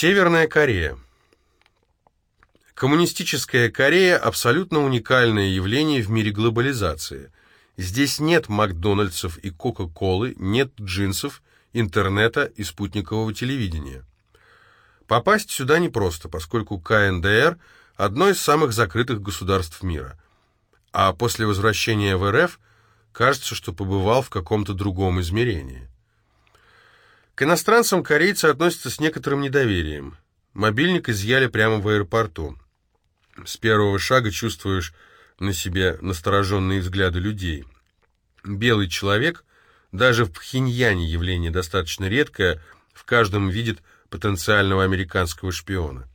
Северная Корея. Коммунистическая Корея – абсолютно уникальное явление в мире глобализации. Здесь нет Макдональдсов и Кока-Колы, нет джинсов, интернета и спутникового телевидения. Попасть сюда непросто, поскольку КНДР – одно из самых закрытых государств мира. А после возвращения в РФ кажется, что побывал в каком-то другом измерении. К иностранцам корейцы относятся с некоторым недоверием. Мобильник изъяли прямо в аэропорту. С первого шага чувствуешь на себе настороженные взгляды людей. Белый человек, даже в Пхеньяне явление достаточно редкое, в каждом видит потенциального американского шпиона.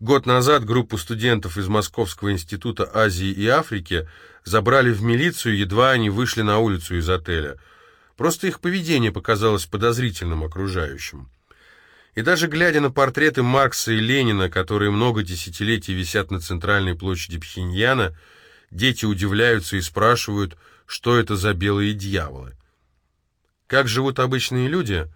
Год назад группу студентов из Московского института Азии и Африки забрали в милицию, едва они вышли на улицу из отеля. Просто их поведение показалось подозрительным окружающим. И даже глядя на портреты Маркса и Ленина, которые много десятилетий висят на центральной площади Пхеньяна, дети удивляются и спрашивают, что это за белые дьяволы. Как живут обычные люди?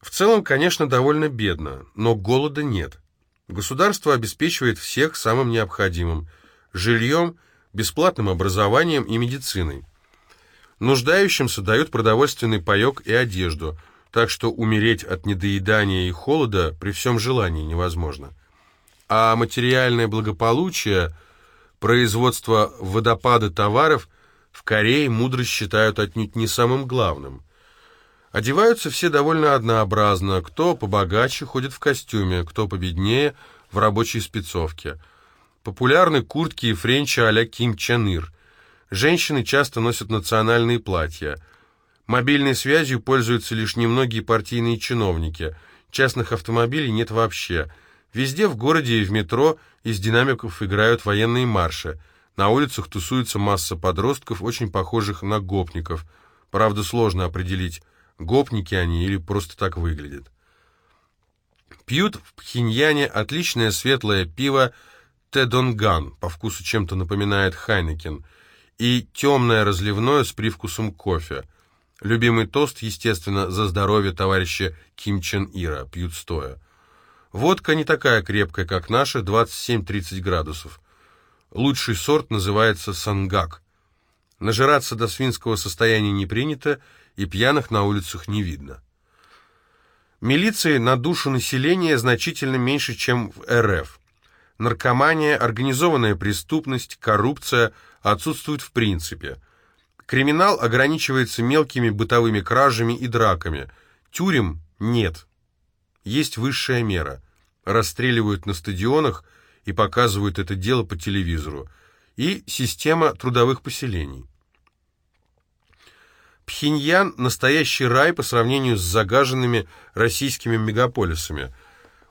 В целом, конечно, довольно бедно, но голода нет. Государство обеспечивает всех самым необходимым – жильем, бесплатным образованием и медициной. Нуждающимся дают продовольственный паек и одежду, так что умереть от недоедания и холода при всем желании невозможно. А материальное благополучие, производство водопада товаров в Корее мудро считают отнюдь не самым главным – Одеваются все довольно однообразно, кто побогаче ходит в костюме, кто победнее в рабочей спецовке. Популярны куртки и френчи а-ля Ким Чен Ир. Женщины часто носят национальные платья. Мобильной связью пользуются лишь немногие партийные чиновники. Частных автомобилей нет вообще. Везде в городе и в метро из динамиков играют военные марши. На улицах тусуется масса подростков, очень похожих на гопников. Правда, сложно определить, гопники они или просто так выглядят. Пьют в Пхеньяне отличное светлое пиво Тедонган, по вкусу чем-то напоминает Хайнекен, и темное разливное с привкусом кофе. Любимый тост, естественно, за здоровье товарища Ким Чен Ира, пьют стоя. Водка не такая крепкая, как наша, 27-30 градусов. Лучший сорт называется сангак. Нажираться до свинского состояния не принято, и пьяных на улицах не видно. Милиции на душу населения значительно меньше, чем в РФ. Наркомания, организованная преступность, коррупция отсутствуют в принципе. Криминал ограничивается мелкими бытовыми кражами и драками. Тюрем нет. Есть высшая мера. Расстреливают на стадионах и показывают это дело по телевизору. И система трудовых поселений. Пхеньян – настоящий рай по сравнению с загаженными российскими мегаполисами.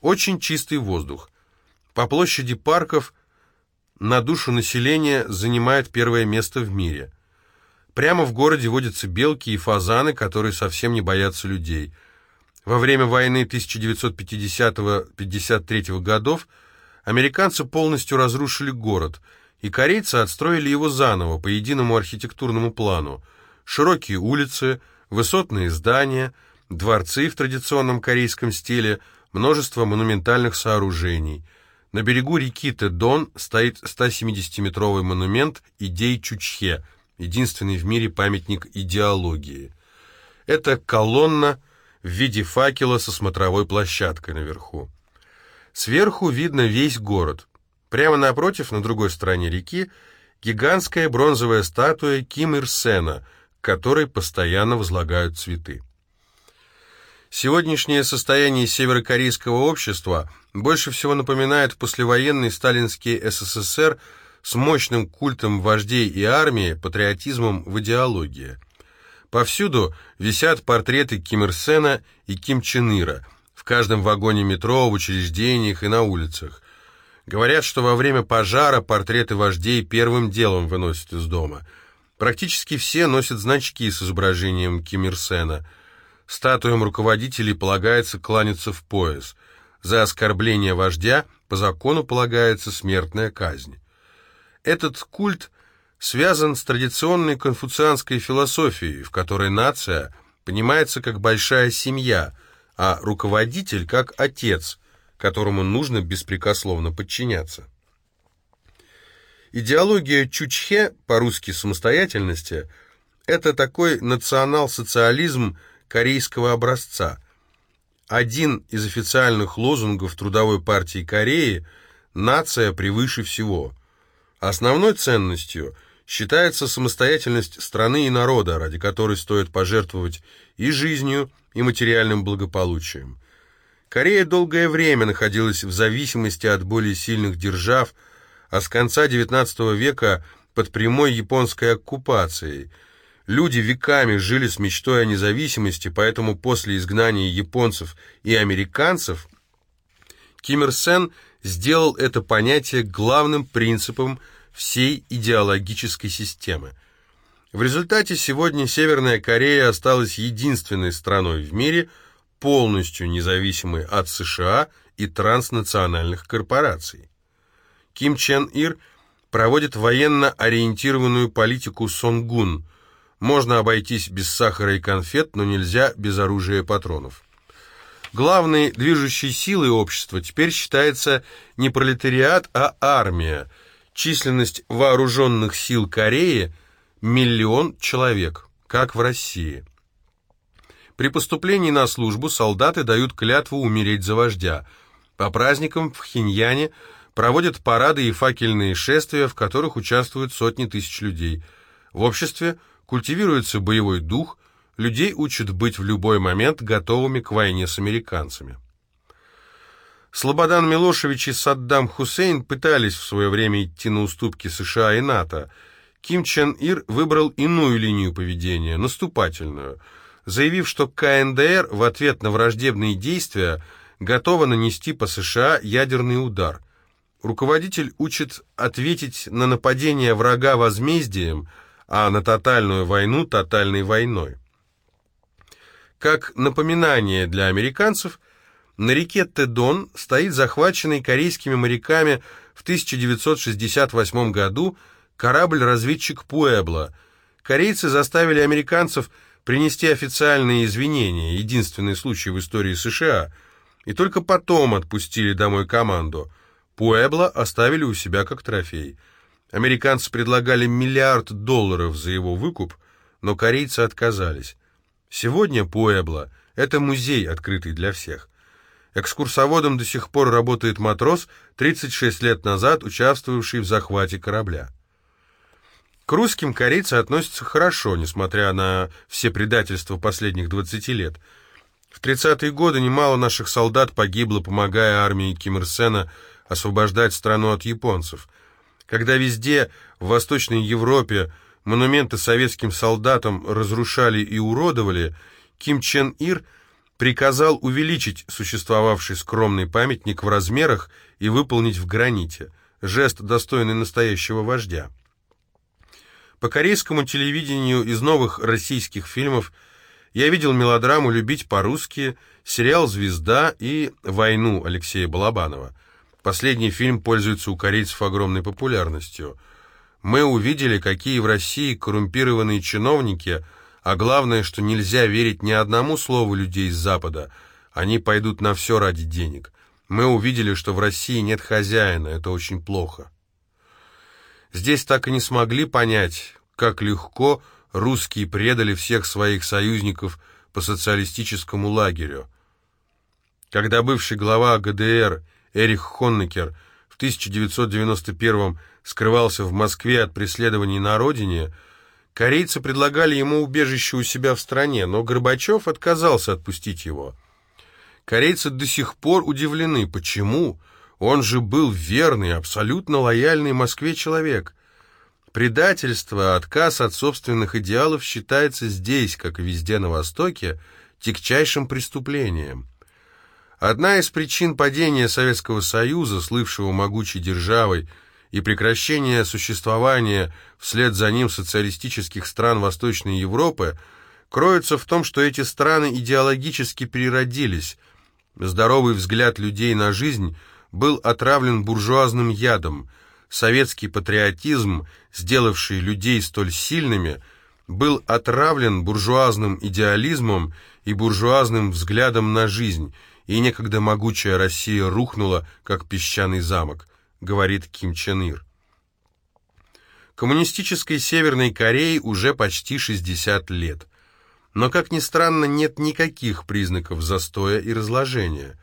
Очень чистый воздух. По площади парков на душу населения занимает первое место в мире. Прямо в городе водятся белки и фазаны, которые совсем не боятся людей. Во время войны 1950-53 годов американцы полностью разрушили город, и корейцы отстроили его заново по единому архитектурному плану – широкие улицы, высотные здания, дворцы в традиционном корейском стиле, множество монументальных сооружений. На берегу реки Тэдон стоит 170-метровый монумент идей Чучхе, единственный в мире памятник идеологии. Это колонна в виде факела со смотровой площадкой наверху. Сверху видно весь город. Прямо напротив, на другой стороне реки, гигантская бронзовая статуя Ким Ир Сена – которой постоянно возлагают цветы. Сегодняшнее состояние северокорейского общества больше всего напоминает послевоенный сталинский СССР с мощным культом вождей и армии, патриотизмом в идеологии. Повсюду висят портреты Ким Ир Сена и Ким Чен Ира, в каждом вагоне метро, в учреждениях и на улицах. Говорят, что во время пожара портреты вождей первым делом выносят из дома – Практически все носят значки с изображением Ким Ир Сена. Статуям руководителей полагается кланяться в пояс. За оскорбление вождя по закону полагается смертная казнь. Этот культ связан с традиционной конфуцианской философией, в которой нация понимается как большая семья, а руководитель как отец, которому нужно беспрекословно подчиняться. Идеология Чучхе, по-русски самостоятельности, это такой национал-социализм корейского образца. Один из официальных лозунгов Трудовой партии Кореи «Нация превыше всего». Основной ценностью считается самостоятельность страны и народа, ради которой стоит пожертвовать и жизнью, и материальным благополучием. Корея долгое время находилась в зависимости от более сильных держав, а с конца XIX века под прямой японской оккупацией. Люди веками жили с мечтой о независимости, поэтому после изгнания японцев и американцев Ким Ир Сен сделал это понятие главным принципом всей идеологической системы. В результате сегодня Северная Корея осталась единственной страной в мире, полностью независимой от США и транснациональных корпораций. Ким Чен Ир проводит военно ориентированную политику Сонгун. Можно обойтись без сахара и конфет, но нельзя без оружия и патронов. Главной движущей силой общества теперь считается не пролетариат, а армия. Численность вооруженных сил Кореи – миллион человек, как в России. При поступлении на службу солдаты дают клятву умереть за вождя. По праздникам в Хиньяне – проводят парады и факельные шествия, в которых участвуют сотни тысяч людей. В обществе культивируется боевой дух, людей учат быть в любой момент готовыми к войне с американцами. Слободан Милошевич и Саддам Хусейн пытались в свое время идти на уступки США и НАТО. Ким Чен Ир выбрал иную линию поведения, наступательную, заявив, что КНДР в ответ на враждебные действия готова нанести по США ядерный удар – Руководитель учит ответить на нападение врага возмездием, а на тотальную войну тотальной войной. Как напоминание для американцев, на реке Тедон стоит захваченный корейскими моряками в 1968 году корабль-разведчик Пуэбло. Корейцы заставили американцев принести официальные извинения, единственный случай в истории США, и только потом отпустили домой команду – Пуэбло оставили у себя как трофей. Американцы предлагали миллиард долларов за его выкуп, но корейцы отказались. Сегодня Пуэбло – это музей, открытый для всех. Экскурсоводом до сих пор работает матрос, 36 лет назад участвовавший в захвате корабля. К русским корейцы относятся хорошо, несмотря на все предательства последних 20 лет. В 30-е годы немало наших солдат погибло, помогая армии Ким Ир Сена освобождать страну от японцев. Когда везде, в Восточной Европе, монументы советским солдатам разрушали и уродовали, Ким Чен Ир приказал увеличить существовавший скромный памятник в размерах и выполнить в граните, жест, достойный настоящего вождя. По корейскому телевидению из новых российских фильмов я видел мелодраму «Любить по-русски», сериал «Звезда» и «Войну» Алексея Балабанова – Последний фильм пользуется у корейцев огромной популярностью. Мы увидели, какие в России коррумпированные чиновники, а главное, что нельзя верить ни одному слову людей из Запада. Они пойдут на все ради денег. Мы увидели, что в России нет хозяина, это очень плохо. Здесь так и не смогли понять, как легко русские предали всех своих союзников по социалистическому лагерю. Когда бывший глава ГДР Эрих Хоннекер в 1991 скрывался в Москве от преследований на родине, корейцы предлагали ему убежище у себя в стране, но Горбачев отказался отпустить его. Корейцы до сих пор удивлены, почему? Он же был верный, абсолютно лояльный Москве человек. Предательство, отказ от собственных идеалов считается здесь, как и везде на Востоке, тягчайшим преступлением. Одна из причин падения Советского Союза, слывшего могучей державой, и прекращения существования вслед за ним социалистических стран Восточной Европы, кроется в том, что эти страны идеологически переродились. Здоровый взгляд людей на жизнь был отравлен буржуазным ядом. Советский патриотизм, сделавший людей столь сильными, был отравлен буржуазным идеализмом и буржуазным взглядом на жизнь, и некогда могучая Россия рухнула, как песчаный замок, говорит Ким Чен Ир. Коммунистической Северной Корее уже почти 60 лет. Но, как ни странно, нет никаких признаков застоя и разложения.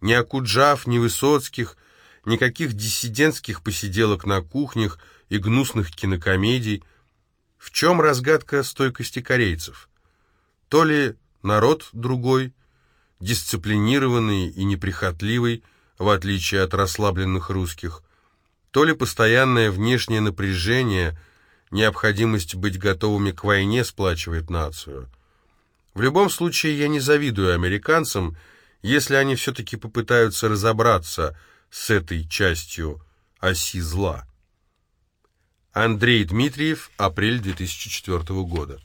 Ни Акуджав, ни Высоцких, никаких диссидентских посиделок на кухнях и гнусных кинокомедий. В чем разгадка стойкости корейцев? То ли народ другой, дисциплинированный и неприхотливый, в отличие от расслабленных русских, то ли постоянное внешнее напряжение, необходимость быть готовыми к войне сплачивает нацию. В любом случае, я не завидую американцам, если они все-таки попытаются разобраться с этой частью оси зла. Андрей Дмитриев, апрель 2004 года.